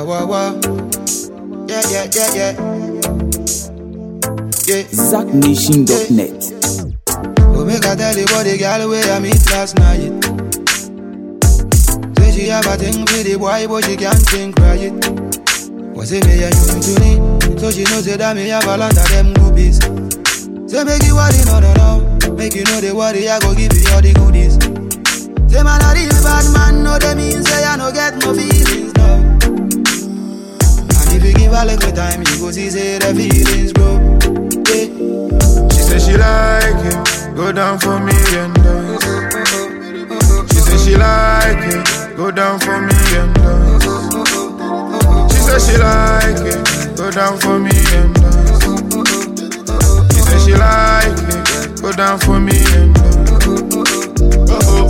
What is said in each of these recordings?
Wah wah wah. Yeah yeah yeah yeah. Yeah. ZackNation.net. Oh, make I tell you what the girl way I meet last night. Say she have a thing for the boy, but she can't think right. Was it me and you to me? So she knows that me have a lot of them groupies. Say make you worry, no no no. Make you know the worry, I go give you all the goodies. Go down for me and dance. She said she like it, go down for me and dance. She said she like it, go down for me and dance. She said she like it, go down for me and dance.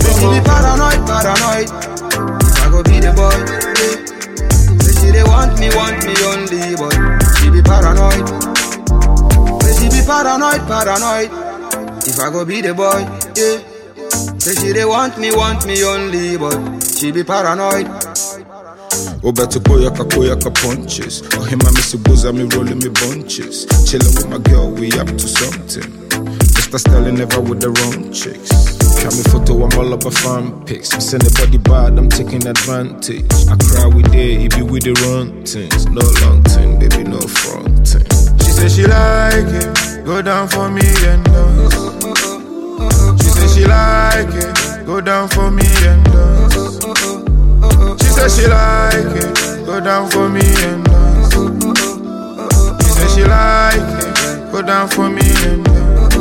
Say she be paranoid, paranoid. I go be the boy, yeah. Say she they want me, want me only, but she be paranoid. Say she be paranoid, paranoid. If I go be the boy, yeah. Say she they want me, want me only, but she be paranoid. Obeto koyaka koyaka punches. Oh him I miss booza me rolling me bunches. Chilling with my girl, we up to something. Mr. Sterling never with the wrong chicks. Got me photo, I'm all up a fan pics. Me send the body bad, I'm taking advantage. I cry with it, it be with the wrong things. No long thing, baby, no front thing. She said she like it, go down for me and dance. Down for me and dance. She said she like it, go down for me and dance. She said she like it, go down for me and dance.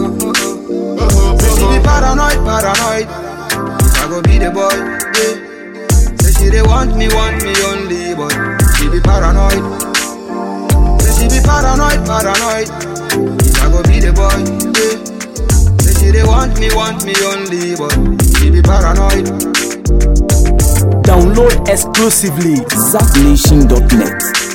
She be paranoid, paranoid. I go be the boy, yeah. Say she they want me, want me only, but she be paranoid. Say she be paranoid, paranoid. I go be the boy, yeah. She they want me, want me only, but she be paranoid. Download exclusively ZackNation.net.